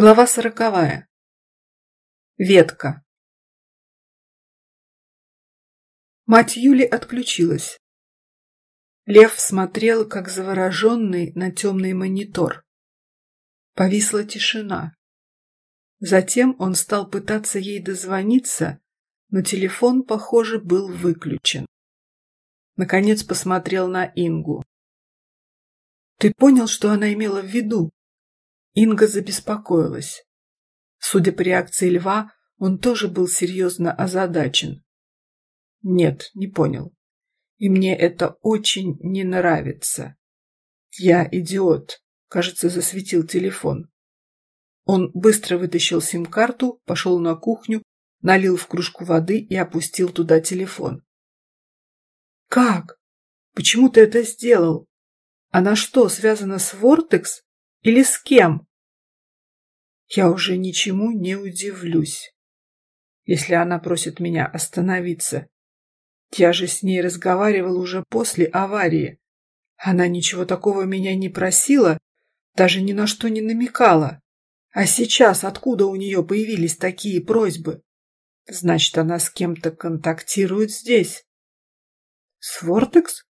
Глава сороковая. Ветка. Мать Юли отключилась. Лев смотрел, как завороженный, на темный монитор. Повисла тишина. Затем он стал пытаться ей дозвониться, но телефон, похоже, был выключен. Наконец посмотрел на Ингу. «Ты понял, что она имела в виду?» Инга забеспокоилась. Судя по реакции льва, он тоже был серьезно озадачен. Нет, не понял. И мне это очень не нравится. Я идиот. Кажется, засветил телефон. Он быстро вытащил сим-карту, пошел на кухню, налил в кружку воды и опустил туда телефон. «Как? Почему ты это сделал? Она что, связана с Вортекс? Или с кем? Я уже ничему не удивлюсь, если она просит меня остановиться. Я же с ней разговаривал уже после аварии. Она ничего такого меня не просила, даже ни на что не намекала. А сейчас откуда у нее появились такие просьбы? Значит, она с кем-то контактирует здесь. С Вортекс?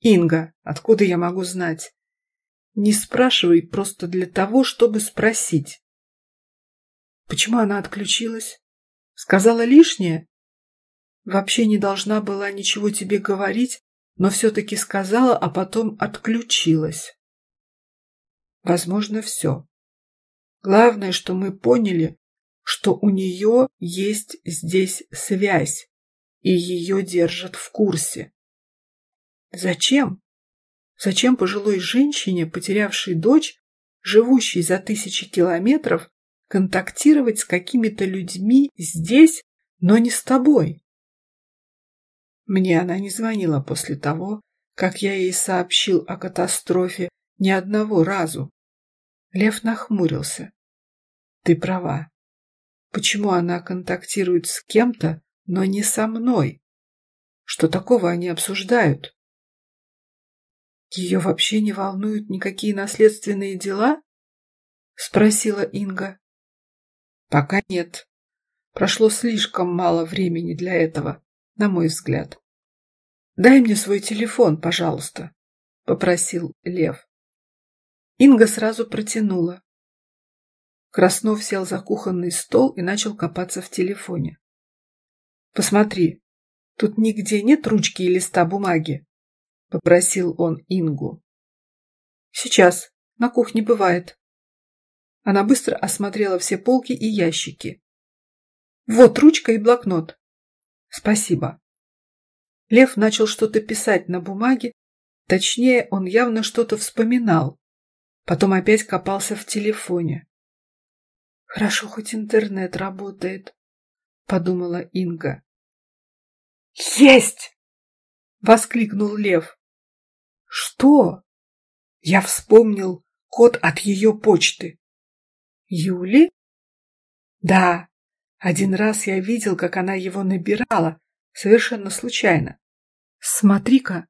Инга, откуда я могу знать? Не спрашивай просто для того, чтобы спросить. Почему она отключилась? Сказала лишнее? Вообще не должна была ничего тебе говорить, но все-таки сказала, а потом отключилась. Возможно, все. Главное, что мы поняли, что у нее есть здесь связь, и ее держат в курсе. Зачем? Зачем пожилой женщине, потерявшей дочь, живущей за тысячи километров, контактировать с какими-то людьми здесь, но не с тобой? Мне она не звонила после того, как я ей сообщил о катастрофе ни одного разу. Лев нахмурился. Ты права. Почему она контактирует с кем-то, но не со мной? Что такого они обсуждают? Ее вообще не волнуют никакие наследственные дела? Спросила Инга. Пока нет. Прошло слишком мало времени для этого, на мой взгляд. Дай мне свой телефон, пожалуйста, попросил Лев. Инга сразу протянула. Краснов сел за кухонный стол и начал копаться в телефоне. Посмотри, тут нигде нет ручки и листа бумаги. — попросил он Ингу. «Сейчас. На кухне бывает». Она быстро осмотрела все полки и ящики. «Вот ручка и блокнот». «Спасибо». Лев начал что-то писать на бумаге, точнее, он явно что-то вспоминал. Потом опять копался в телефоне. «Хорошо, хоть интернет работает», — подумала Инга. «Есть!» — воскликнул Лев. Что? Я вспомнил код от ее почты. Юли? Да. Один раз я видел, как она его набирала, совершенно случайно. Смотри-ка,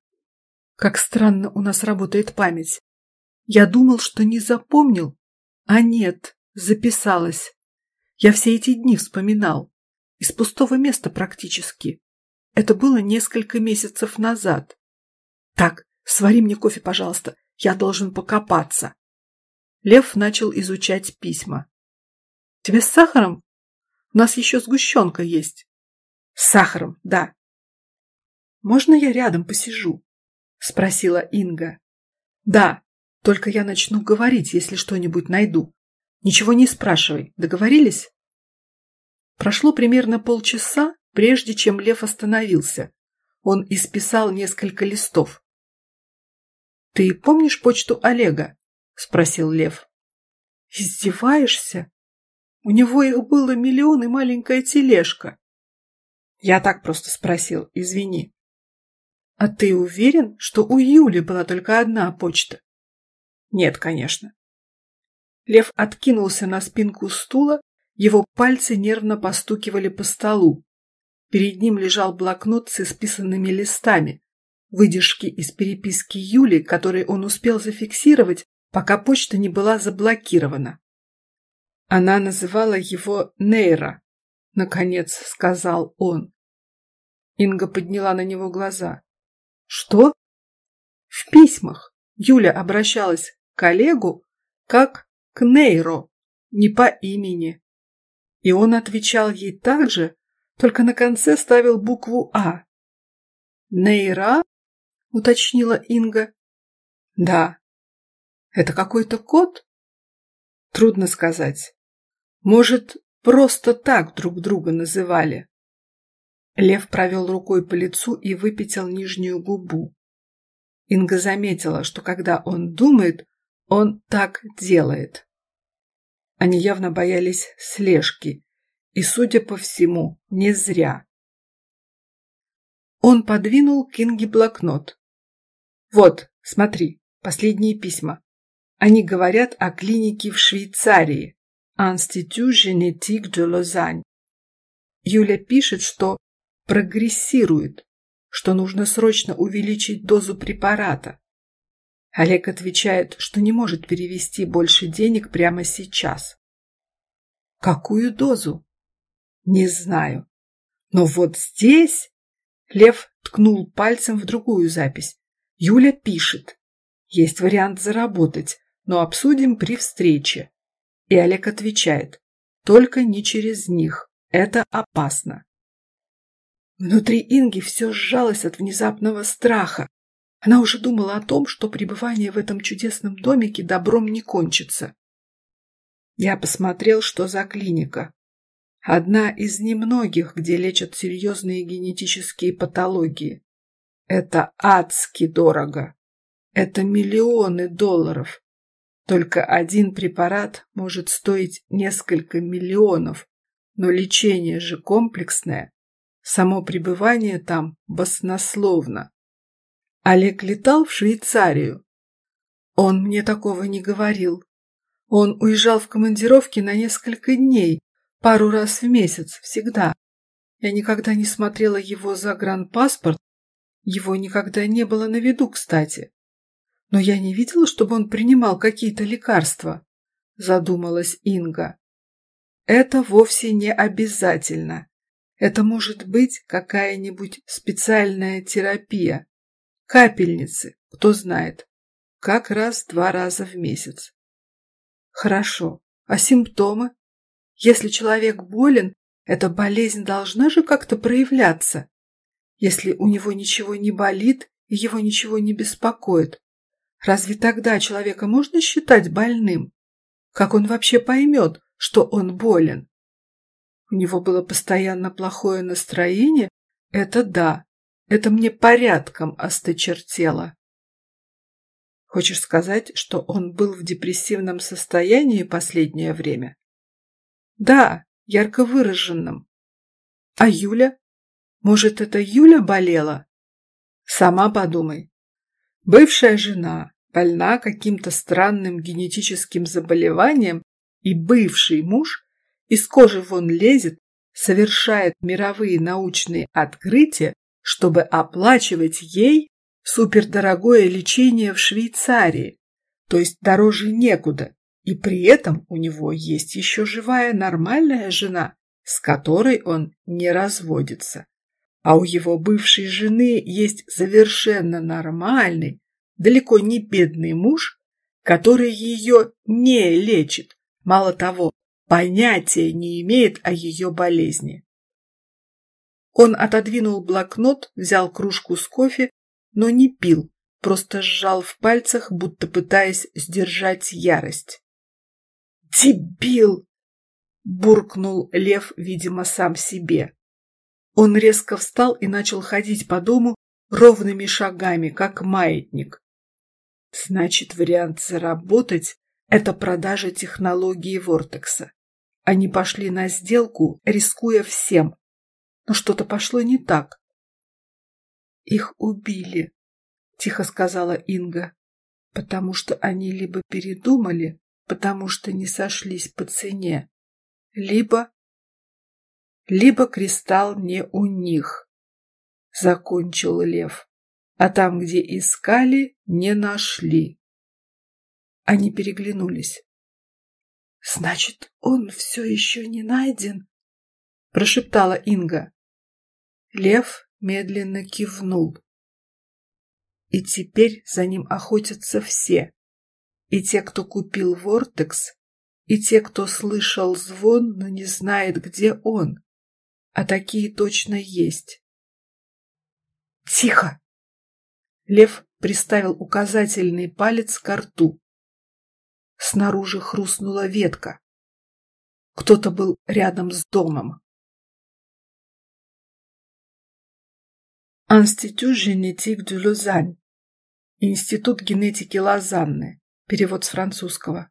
как странно у нас работает память. Я думал, что не запомнил, а нет, записалась. Я все эти дни вспоминал. Из пустого места практически. Это было несколько месяцев назад. Так, Свари мне кофе, пожалуйста. Я должен покопаться. Лев начал изучать письма. Тебе с сахаром? У нас еще сгущенка есть. С сахаром, да. Можно я рядом посижу? Спросила Инга. Да, только я начну говорить, если что-нибудь найду. Ничего не спрашивай. Договорились? Прошло примерно полчаса, прежде чем Лев остановился. Он исписал несколько листов. «Ты помнишь почту Олега?» – спросил Лев. «Издеваешься? У него их было миллион и маленькая тележка». «Я так просто спросил, извини». «А ты уверен, что у Юли была только одна почта?» «Нет, конечно». Лев откинулся на спинку стула, его пальцы нервно постукивали по столу. Перед ним лежал блокнот с исписанными листами, выдержки из переписки Юли, которые он успел зафиксировать, пока почта не была заблокирована. Она называла его Нейра, наконец сказал он. Инга подняла на него глаза. Что? В письмах Юля обращалась к коллегу как к Нейро, не по имени. И он отвечал ей так же, только на конце ставил букву «А». «Нейра?» — уточнила Инга. «Да». «Это какой-то код?» «Трудно сказать. Может, просто так друг друга называли?» Лев провел рукой по лицу и выпятил нижнюю губу. Инга заметила, что когда он думает, он так делает. Они явно боялись слежки, и, судя по всему, не зря. Он подвинул Кинге блокнот. «Вот, смотри, последние письма. Они говорят о клинике в Швейцарии, Institut Génétique de Lausanne. Юля пишет, что прогрессирует, что нужно срочно увеличить дозу препарата. Олег отвечает, что не может перевести больше денег прямо сейчас. Какую дозу? Не знаю. Но вот здесь... Лев ткнул пальцем в другую запись. Юля пишет. Есть вариант заработать, но обсудим при встрече. И Олег отвечает. Только не через них. Это опасно. Внутри Инги все сжалось от внезапного страха. Она уже думала о том, что пребывание в этом чудесном домике добром не кончится. Я посмотрел, что за клиника. Одна из немногих, где лечат серьезные генетические патологии. Это адски дорого. Это миллионы долларов. Только один препарат может стоить несколько миллионов, но лечение же комплексное. Само пребывание там баснословно. Олег летал в Швейцарию. Он мне такого не говорил. Он уезжал в командировки на несколько дней, пару раз в месяц, всегда. Я никогда не смотрела его загранпаспорт, его никогда не было на виду, кстати. Но я не видела, чтобы он принимал какие-то лекарства, задумалась Инга. Это вовсе не обязательно. Это может быть какая-нибудь специальная терапия. Капельницы, кто знает. Как раз два раза в месяц. Хорошо. А симптомы? Если человек болен, эта болезнь должна же как-то проявляться. Если у него ничего не болит и его ничего не беспокоит, разве тогда человека можно считать больным? Как он вообще поймет, что он болен? У него было постоянно плохое настроение? Это да. Это мне порядком осточертело. Хочешь сказать, что он был в депрессивном состоянии последнее время? Да, ярко выраженном. А Юля? Может, это Юля болела? Сама подумай. Бывшая жена больна каким-то странным генетическим заболеванием, и бывший муж из кожи вон лезет, совершает мировые научные открытия, чтобы оплачивать ей супердорогое лечение в Швейцарии, то есть дороже некуда, и при этом у него есть еще живая нормальная жена, с которой он не разводится. А у его бывшей жены есть совершенно нормальный, далеко не бедный муж, который ее не лечит. Мало того, понятия не имеет о ее болезни. Он отодвинул блокнот, взял кружку с кофе, но не пил, просто сжал в пальцах, будто пытаясь сдержать ярость. «Дебил!» – буркнул Лев, видимо, сам себе. Он резко встал и начал ходить по дому ровными шагами, как маятник. Значит, вариант заработать – это продажа технологии Вортекса. Они пошли на сделку, рискуя всем. Но что-то пошло не так. «Их убили», – тихо сказала Инга, «потому что они либо передумали, потому что не сошлись по цене, либо... либо кристалл не у них», – закончил Лев. «А там, где искали, не нашли». Они переглянулись. Значит, он все еще не найден? Прошептала Инга. Лев медленно кивнул. И теперь за ним охотятся все. И те, кто купил Вортекс, и те, кто слышал звон, но не знает, где он. А такие точно есть. Тихо! Лев приставил указательный палец к рту. Снаружи хрустнула ветка. Кто-то был рядом с домом. Институт генетик de Lausanne. Институт генетики Лозанны. Перевод с французского.